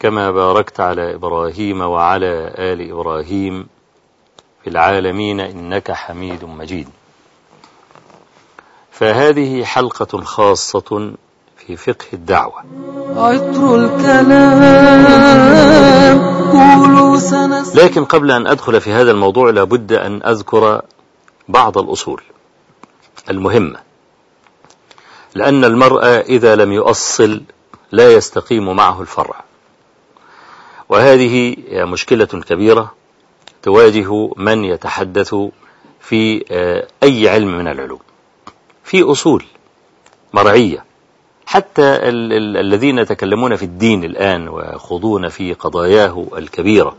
كما باركت على إبراهيم وعلى آل إبراهيم في العالمين إنك حميد مجيد. فهذه حلقة خاصة في فقه الدعوة. عطر الكلام لكن قبل أن أدخل في هذا الموضوع لابد أن أذكر بعض الأصول المهمة. لأن المرء إذا لم يؤصل لا يستقيم معه الفرع. وهذه مشكلة كبيرة تواجه من يتحدث في أي علم من العلوم في أصول مرعية. حتى ال ال الذين يتكلمون في الدين الآن ويخوضون في قضاياه الكبيرة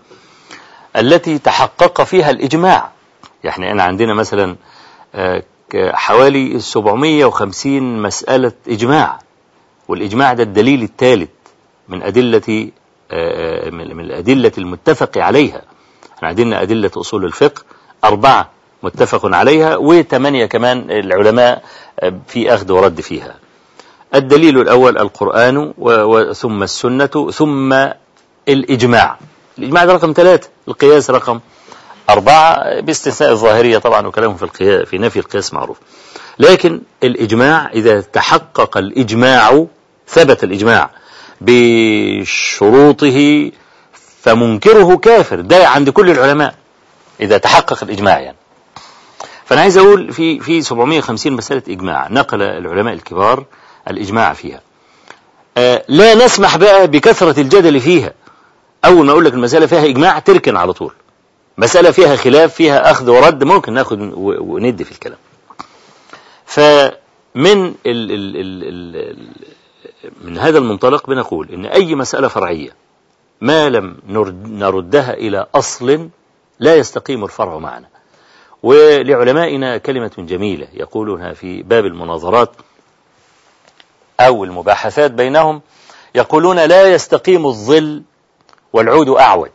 التي تحقق فيها الإجماع. يعني أنا عندنا مثلا حوالي 750 مسألة إجماع والإجماع ده الدليل الثالث من أدلة من الأدلة المتفق عليها. إحنا عندنا أدلة أصول الفقه أربعة متفق عليها وثمانية كمان العلماء في أخذ ورد فيها. الدليل الأول القرآن ثم السنة ثم الإجماع. الإجماع ده رقم ثلاثة القياس رقم أربعة باستثناء الظاهرية طبعا وكلامهم في القياس في نفي القياس معروف. لكن الإجماع إذا تحقق الإجماع ثبت الإجماع بشروطه فمنكره كافر. ده عند كل العلماء إذا تحقق الإجماع يعني. فأنا عايز أقول في في 750 مسألة إجماع نقل العلماء الكبار الإجماع فيها. آه لا نسمح بقى بكثرة الجدل فيها. أول ما أقول لك المسألة فيها إجماع تركن على طول. مسألة فيها خلاف فيها أخذ ورد ممكن ناخد وندي في الكلام. فمن ال ال ال ال من هذا المنطلق بنقول إن أي مسألة فرعية ما لم نردها إلى أصل لا يستقيم الفرع معنا. ولعلمائنا كلمة جميلة يقولونها في باب المناظرات أو المباحثات بينهم يقولون لا يستقيم الظل والعود أعوج.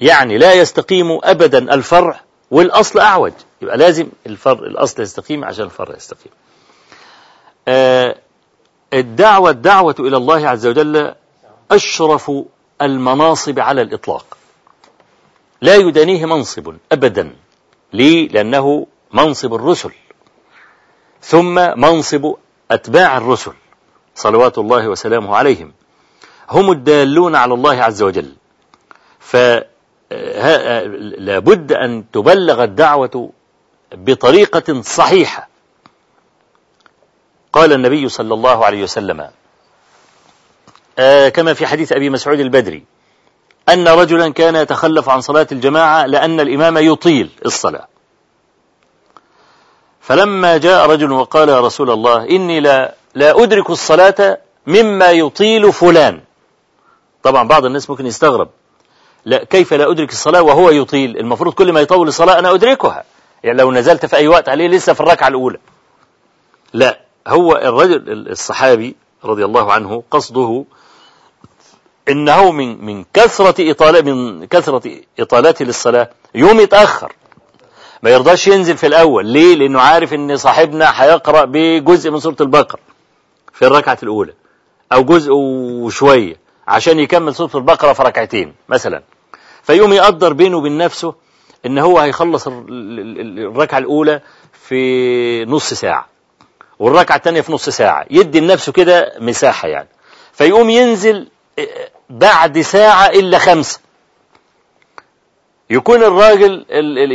يعني لا يستقيم أبدا الفرع والأصل أعوج. يبقى لازم الفرع الأصل يستقيم عشان الفرع يستقيم. آه الدعوة الدعوة إلى الله عز وجل أشرف المناصب على الإطلاق. لا يدانيه منصب أبدا. ليه؟ لأنه منصب الرسل. ثم منصب أتباع الرسل. صلوات الله وسلامه عليهم. هم الدالون على الله عز وجل. فلابد أن تبلغ الدعوة بطريقة صحيحة. قال النبي صلى الله عليه وسلم كما في حديث أبي مسعود البدري أن رجلا كان يتخلف عن صلاة الجماعة لأن الإمام يطيل الصلاة. فلما جاء رجل وقال يا رسول الله إني لا, لا أدرك الصلاة مما يطيل فلان. طبعا بعض الناس ممكن يستغرب لا كيف لا أدرك الصلاة وهو يطيل؟ المفروض كل ما يطول الصلاة أنا أدركها. يعني لو نزلت في أي وقت عليه لسه في الركعة الأولى. لا. هو الرجل الصحابي رضي الله عنه قصده إنه من من كثرة إطالة من كثرة إطالته للصلاة. يوم يتأخر. ما يرضاش ينزل في الأول. ليه؟ لأنه عارف إن صاحبنا هيقرأ بجزء من سورة البقرة في الركعة الأولى. أو جزء وشوية. عشان يكمل سورة البقرة في ركعتين مثلا. فيوم يقدر بينه وبين نفسه إن هو هيخلص الركعة الأولى في نص ساعة. والركعة الثانية في نص ساعة. يدي لنفسه كده مساحة يعني. فيقوم ينزل بعد ساعة إلا خمسة. يكون الراجل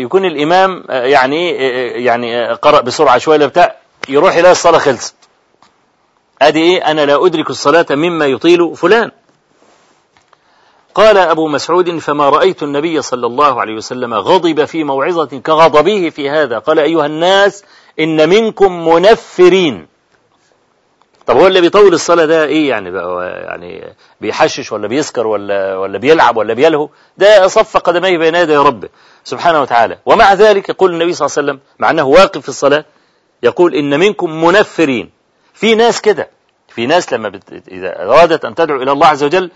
يكون الإمام يعني يعني قرأ بسرعة شوية بتاع يروح يلاقي الصلاة خلصت. أدي إيه؟ أنا لا أدرك الصلاة مما يطيل فلان. قال أبو مسعود فما رأيت النبي صلى الله عليه وسلم غضب في موعظة كغضبه في هذا. قال أيها الناس إن منكم منفرين. طب هو اللي بيطول الصلاة ده إيه يعني بقى؟ يعني بيحشش ولا بيسكر ولا ولا بيلعب ولا بيلهو؟ ده صف قدميه بين يدي ربه سبحانه وتعالى. ومع ذلك يقول النبي صلى الله عليه وسلم مع أنه واقف في الصلاة يقول إن منكم منفرين. في ناس كده في ناس لما بت... إذا أرادت أن تدعو إلى الله عز وجل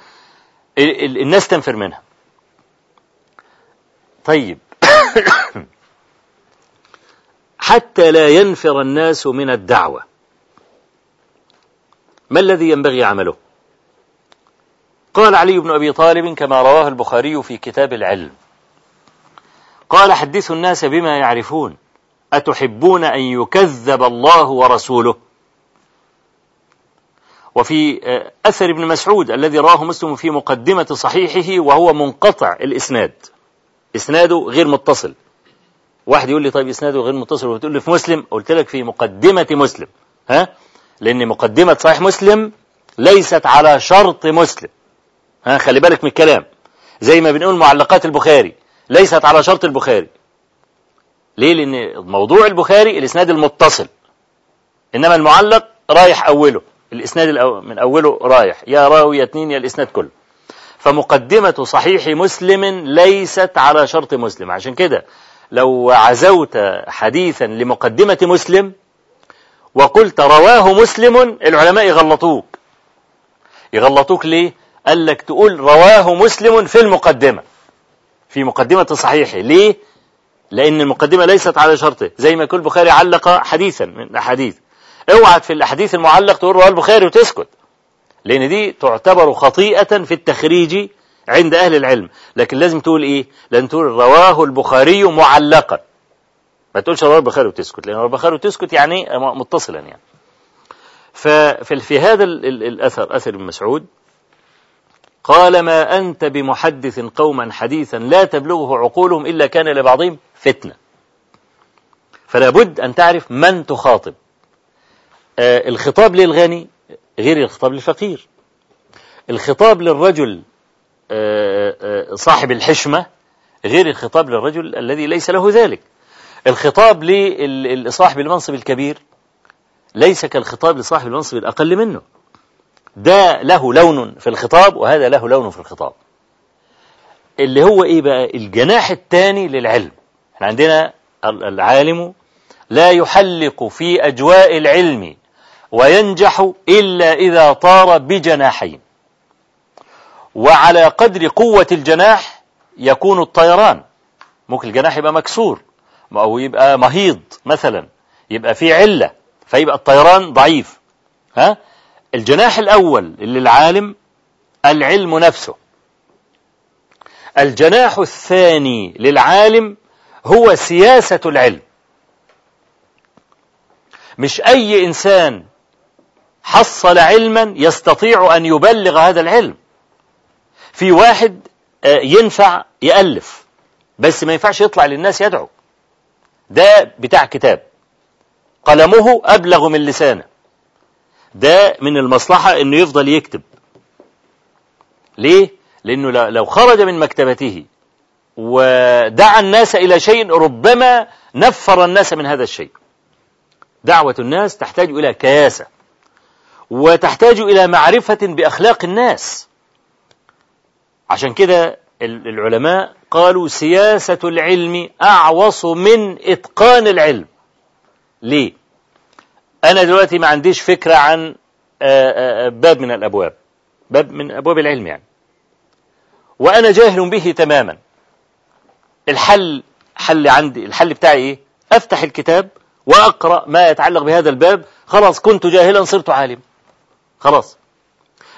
الناس تنفر منها. طيب. حتى لا ينفر الناس من الدعوة. ما الذي ينبغي عمله؟ قال علي بن أبي طالب كما رواه البخاري في كتاب العلم. قال حدثوا الناس بما يعرفون. أتحبون أن يكذب الله ورسوله؟ وفي أثر ابن مسعود الذي رواه مسلم في مقدمة صحيحه وهو منقطع الإسناد. إسناده غير متصل. واحد يقول لي طيب إسناده غير متصل وتقول لي في مسلم؟ قلت لك في مقدمة مسلم. ها؟ لأن مقدمة صحيح مسلم ليست على شرط مسلم. ها؟ خلي بالك من الكلام. زي ما بنقول معلقات البخاري ليست على شرط البخاري. ليه؟ لأن موضوع البخاري الإسناد المتصل. إنما المعلق رايح أوله. الإسناد من أوله رايح. يا راوي يا اتنين يا الإسناد كله. فمقدمة صحيح مسلم ليست على شرط مسلم. عشان كده لو عزوت حديثا لمقدمة مسلم وقلت رواه مسلم العلماء يغلطوك. يغلطوك ليه؟ قال لك تقول رواه مسلم في المقدمة. في مقدمة صحيحة. ليه؟ لأن المقدمة ليست على شرطه. زي ما يقول البخاري علق حديثا من الأحاديث اوعى في الأحاديث المعلق تقول رواه البخاري وتسكت. لأن دي تعتبر خطيئة في التخريج عند أهل العلم. لكن لازم تقول إيه؟ لازم تقول رواه البخاري معلقا. ما تقولش رواه البخاري وتسكت لأن رواه البخاري وتسكت يعني متصلا يعني. ففي في هذا الأثر أثر ابن مسعود قال ما أنت بمحدث قوما حديثا لا تبلغه عقولهم إلا كان لبعضهم فتنة. فلا بد أن تعرف من تخاطب. آه الخطاب للغني غير الخطاب للفقير. الخطاب للرجل صاحب الحشمة غير الخطاب للرجل الذي ليس له ذلك. الخطاب لصاحب المنصب الكبير ليس كالخطاب لصاحب المنصب الأقل منه. ده له لون في الخطاب وهذا له لون في الخطاب. اللي هو إيه بقى؟ الجناح الثاني للعلم. إحنا عندنا العالم لا يحلق في أجواء العلم وينجح إلا إذا طار بجناحين. وعلى قدر قوة الجناح يكون الطيران. ممكن الجناح يبقى مكسور أو يبقى مهيض مثلا يبقى في علة فيبقى الطيران ضعيف. ها؟ الجناح الأول للعالم العلم نفسه. الجناح الثاني للعالم هو سياسة العلم. مش أي إنسان حصل علما يستطيع أن يبلغ هذا العلم. في واحد ينفع يألف بس ما ينفعش يطلع للناس يدعو. ده بتاع كتاب. قلمه أبلغ من لسانه. ده من المصلحة إنه يفضل يكتب. ليه؟ لأنه لو خرج من مكتبته ودعا الناس إلى شيء ربما نفر الناس من هذا الشيء. دعوة الناس تحتاج إلى كياسة وتحتاج إلى معرفة بأخلاق الناس. عشان كده العلماء قالوا سياسة العلم أعوص من إتقان العلم. ليه؟ أنا دلوقتي ما عنديش فكرة عن باب من الأبواب باب من أبواب العلم يعني. وأنا جاهل به تماما. الحل حل عندي الحل بتاعي إيه؟ أفتح الكتاب وأقرأ ما يتعلق بهذا الباب. خلاص كنت جاهلا صرت عالم خلاص.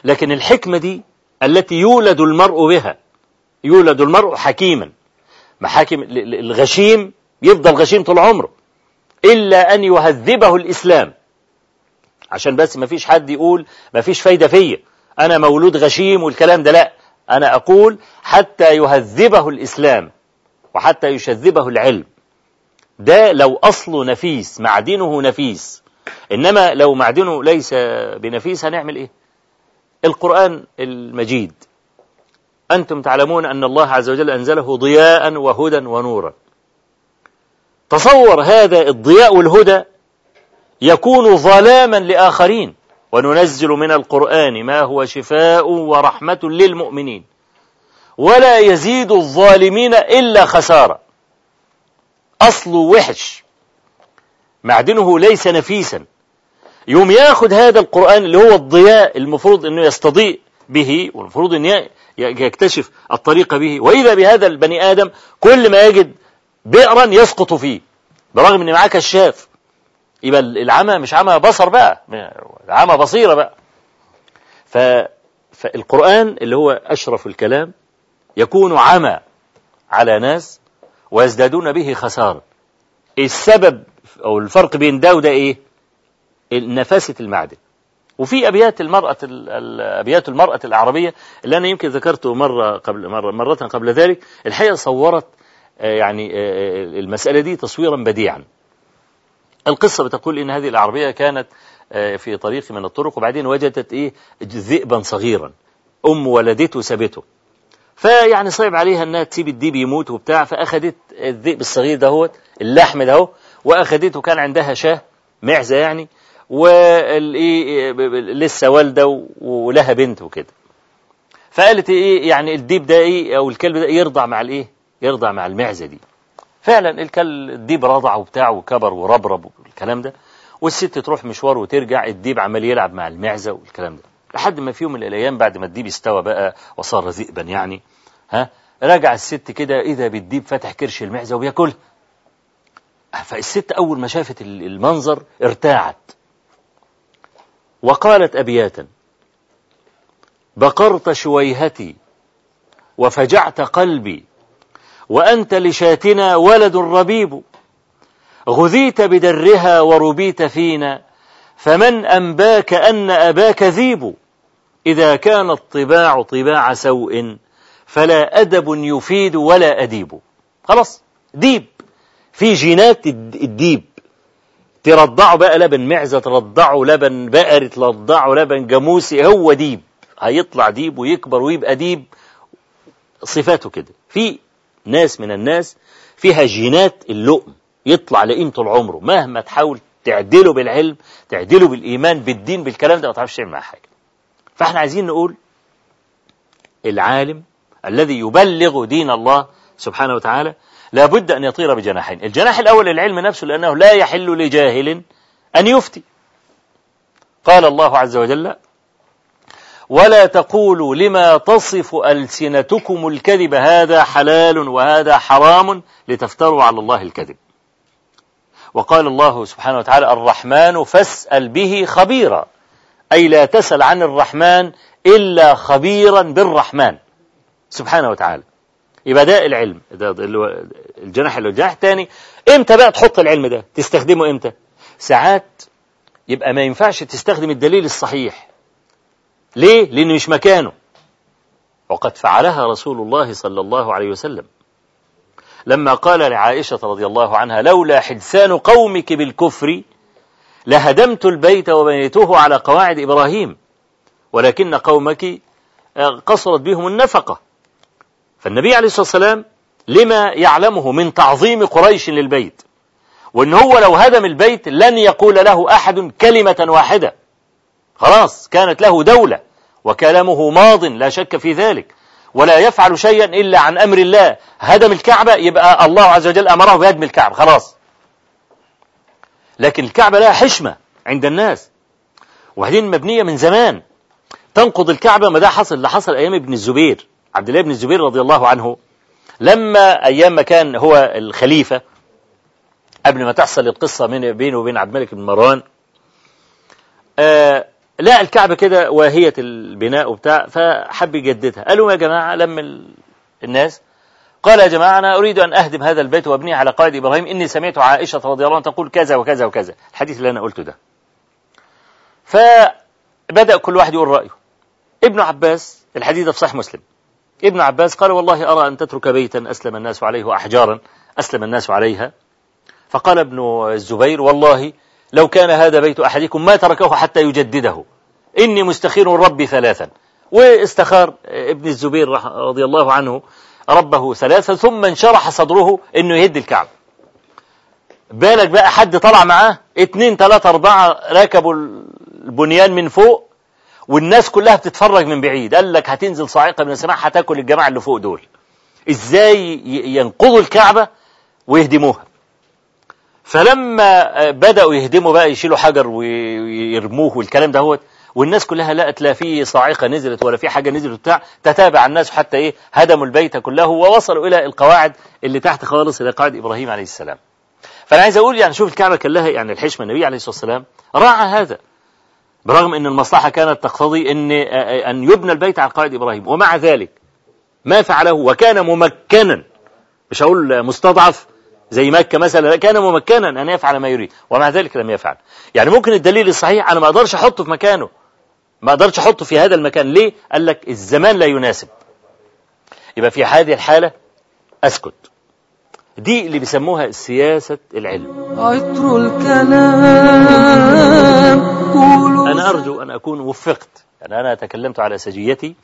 لكن الحكمة دي التي يولد المرء بها. يولد المرء حكيما. محاكم الغشيم يفضل غشيم طول عمره. إلا أن يهذبه الإسلام. عشان بس ما فيش حد يقول ما فيش فايدة فيا. أنا مولود غشيم والكلام ده لا. أنا أقول حتى يهذبه الإسلام وحتى يشذبه العلم. ده لو أصله نفيس معدنه نفيس. إنما لو معدنه ليس بنفيس هنعمل إيه؟ القرآن المجيد. أنتم تعلمون أن الله عز وجل أنزله ضياء وهدى ونورا. تصور هذا الضياء والهدى يكون ظلاما لآخرين. وننزل من القرآن ما هو شفاء ورحمة للمؤمنين. ولا يزيد الظالمين إلا خسارة. أصله وحش. معدنه ليس نفيسا. يوم ياخد هذا القرآن اللي هو الضياء المفروض أنه يستضيء به والمفروض أن يكتشف الطريق به. وإذا بهذا البني آدم كل ما يجد بئرا يسقط فيه. برغم أن معاه كشاف يبقى العمى مش عمى بصر بقى. عمى بصيرة بقى. ف... فالقرآن اللي هو أشرف الكلام يكون عمى على ناس ويزدادون به خسارة. السبب أو الفرق بين ده وده إيه؟ نفاسة المعدن. وفي أبيات المرأة أبيات المرأة العربية اللي أنا يمكن ذكرته مرة قبل مرة مرة قبل ذلك الحقيقة صورت يعني المسألة دي تصويرا بديعا. القصة بتقول إن هذه العربية كانت في طريق من الطرق وبعدين وجدت إيه؟ ذئبا صغيرا. أم ولدته سابته. فيعني صعب عليها إنها تسيب الديب يموت وبتاع فأخذت الذئب الصغير دهوت اللحم ده وأخذته كان عندها شاة معزة يعني ولسه والدة ولها بنت وكده. فقالت إيه يعني الديب ده إيه أو الكلب ده يرضع مع الإيه يرضع مع المعزة دي. فعلا الكلب الديب رضع وبتاع وكبر وربرب والكلام ده والست تروح مشوار وترجع الديب عمال يلعب مع المعزة والكلام ده. لحد ما في يوم من الأيام بعد ما الديب استوى بقى وصار ذئبا يعني ها رجع الست كده إذا بالديب فتح كرش المعزة وبياكلها. فالست أول ما شافت المنظر ارتاعت. وقالت أبياتا بقرت شويهتي وفجعت قلبي وأنت لشاتنا ولد ربيب غذيت بدرها وربيت فينا فمن أنباك أن أباك ذيب إذا كان الطباع طباع سوء فلا أدب يفيد ولا أديب. خلاص ديب في جينات الديب. ترضعه بقى لبن معزة ترضعه لبن بقري ترضعه لبن جاموسي هو ديب. هيطلع ديب ويكبر ويبقى ديب. صفاته كده. في ناس من الناس فيها جينات اللؤم يطلع لئيم طول عمره مهما تحاول تعدله بالعلم تعدله بالإيمان بالدين بالكلام ده ما تعرفش تعمل معاه حاجة. فاحنا عايزين نقول العالم الذي يبلغ دين الله سبحانه وتعالى لابد أن يطير بجناحين. الجناح الأول العلم نفسه لأنه لا يحل لجاهل أن يفتي. قال الله عز وجل ولا تقولوا لما تصف ألسنتكم الكذب هذا حلال وهذا حرام لتفتروا على الله الكذب. وقال الله سبحانه وتعالى الرحمن فاسأل به خبيرا. أي لا تسأل عن الرحمن إلا خبيرا بالرحمن. سبحانه وتعالى. يبقى ده العلم. ده الجناح اللي الجناح الثاني إمتى بقى تحط العلم ده؟ تستخدمه إمتى؟ ساعات يبقى ما ينفعش تستخدم الدليل الصحيح. ليه؟ لأنه مش مكانه. وقد فعلها رسول الله صلى الله عليه وسلم. لما قال لعائشة رضي الله عنها لولا حدثان قومك بالكفر لهدمت البيت وبنيته على قواعد إبراهيم ولكن قومك قصرت بهم النفقة. فالنبي عليه الصلاة والسلام لما يعلمه من تعظيم قريش للبيت وإن هو لو هدم البيت لن يقول له أحد كلمة واحدة. خلاص كانت له دولة وكلامه ماض لا شك في ذلك. ولا يفعل شيئا إلا عن أمر الله. هدم الكعبة يبقى الله عز وجل أمره بهدم الكعبة. خلاص. لكن الكعبة لها حشمة عند الناس وبعدين مبنية من زمان. تنقض الكعبة ما ده حصل اللي حصل أيام ابن الزبير. عبد الله بن الزبير رضي الله عنه لما أيام ما كان هو الخليفة قبل ما تحصل القصة من بينه وبين عبد الملك بن مروان آه لا الكعبة كده واهية البناء وبتاع فحب يجددها. قالوا يا جماعة لم الناس قال يا جماعة أنا أريد أن أهدم هذا البيت وأبنيه على قائد إبراهيم إني سمعت عائشة رضي الله عنها تقول كذا وكذا وكذا. الحديث اللي أنا قلته ده. فبدأ كل واحد يقول رأيه. ابن عباس الحديث ده في صحيح مسلم. ابن عباس قال والله أرى أن تترك بيتا أسلم الناس عليه وأحجارا أسلم الناس عليها. فقال ابن الزبير والله لو كان هذا بيت أحدكم ما تركه حتى يجدده. إني مستخير ربي ثلاثا. واستخار ابن الزبير رضي الله عنه ربه ثلاثا ثم انشرح صدره إنه يهد الكعبة. بالك بقى حد طلع معاه؟ اتنين تلاتة أربعة ركبوا البنيان من فوق والناس كلها بتتفرج من بعيد. قال لك هتنزل صاعقة من السماء هتاكل الجماعة اللي فوق دول. إزاي ينقضوا الكعبة ويهدموها. فلما بدأوا يهدموا بقى يشيلوا حجر ويرموه والكلام ده هو والناس كلها لقت لا في صاعقة نزلت ولا في حاجة نزلت بتاع تتابع الناس حتى إيه هدموا البيت كله ووصلوا إلى القواعد اللي تحت خالص إلى قاعدة إبراهيم عليه السلام. فأنا عايز أقول يعني شوف الكعبة كان لها يعني الحشمة النبي عليه الصلاة والسلام راعى هذا. برغم أن المصلحة كانت تقتضي أن أن يبنى البيت على قاعدة إبراهيم. ومع ذلك ما فعله وكان ممكنا مش هقول مستضعف زي مكة مثلا كان ممكنا أن يفعل ما يريد ومع ذلك لم يفعل. يعني ممكن الدليل الصحيح أنا ما أقدرش أحطه في مكانه. ما أقدرش أحطه في هذا المكان. ليه؟ قال لك الزمان لا يناسب. يبقى في هذه الحالة أسكت. دي اللي بيسموها سياسة العلم. عطر الكلام. قولوا أنا أرجو أن أكون وفقت. يعني أنا تكلمت على سجيتي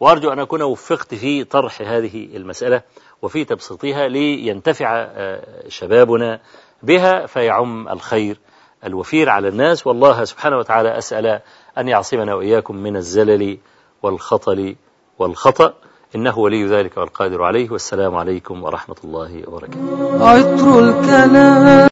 وأرجو أن أكون وفقت في طرح هذه المسألة وفي تبسيطها لينتفع آه، شبابنا بها فيعم الخير الوفير على الناس. والله سبحانه وتعالى أسأل أن يعصمنا وإياكم من الزلل والخطل والخطأ. إنه ولي ذلك والقادر عليه. والسلام عليكم ورحمة الله وبركاته. عطر الكلام.